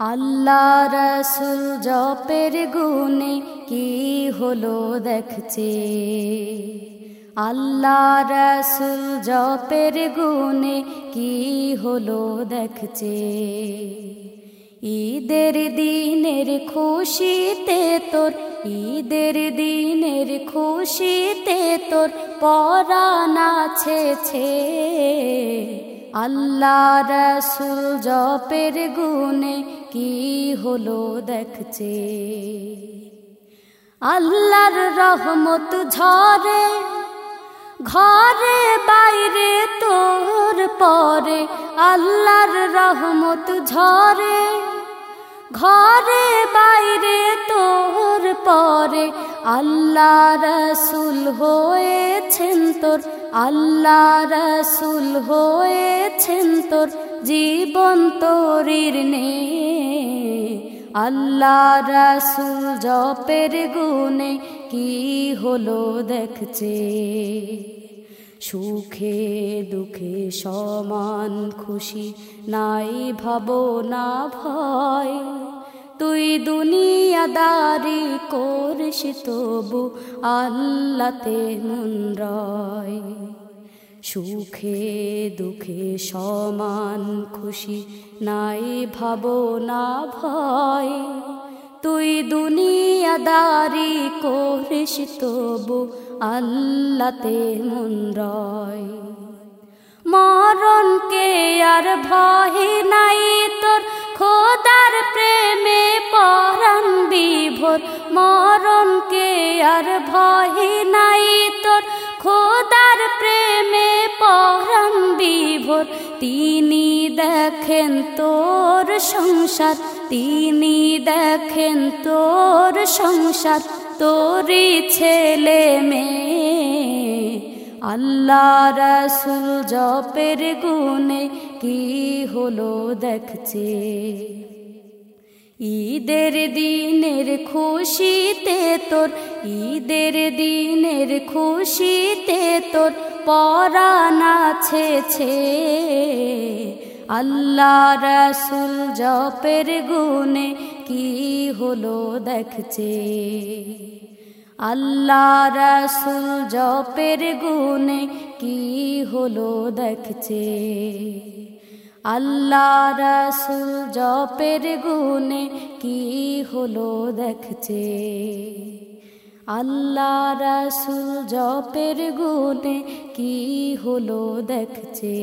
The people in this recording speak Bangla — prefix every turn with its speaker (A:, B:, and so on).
A: আল্লাহ রসুল জপের গুনে কি হলো দেখছে? আল্লাহ রসুল জপের গুনে কি হলো দেখছে? ঈদের দিনের খুশিতে তোর, ঈদের দিনের খুশিতে তোর পরাণ আছে আল্লাহ রসুল জপের গুনে কি হলো দেখছে? আল্লাহর রহমত ঝরে, ঘরে বাইরে তোর পরে। আল্লাহর রহমত ঝরে ঘরে বাইরে তোর পরে আল্লাহ রসুল হয়েছেন তোর, আল্লাহ রসুল হয়েছেন তোর, জীবন তোরির নে আল্লাহ রসুল জপের গুনে কি হলো দেখছে? সুখে দুঃখে সমান খুশি, নাই ভাবো, না ভয়। তুই দুনিয়াদারি করিস তবু আল্লাতে মন রয়। সুখে দুঃখে সমান খুশি, নাই ভাবো, না ভয়। তুই দুনিয়াদারি করিস তবু আল্লাতে মন রয়। মরণকে আর ভয় নাই তোর, খোদার প্রেমে পরাণ বিভোর মরণকে আর ভয় নাই তোর, খোদার প্রেমে পরাণ বিভোর তিনি দেখেন তোর সংসার, তিনি দেখেন তোর সংসার, তোরই ছেলে মেয়ে। আল্লাহ রসুল জপের গুনে কি হলো দেখছে? ঈদের দিনের খুশিতে তোর, ঈদের দিনের খুশিতে তোর পরাণ আছে আল্লাহ রসুল জপের গুনে কি হলো দেখছে? আল্লাহ রসুল জপের গুনে কি হলো দেখছে? আল্লাহ রসুল জপের গুনে কি হলো দেখছে? আল্লাহ রসুল জপের গুনে কি হলো দেখছে?